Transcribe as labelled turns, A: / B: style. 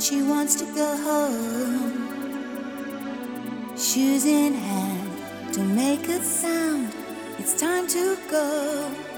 A: to go home. Shoes in hand, don't make a sound. It's time to go.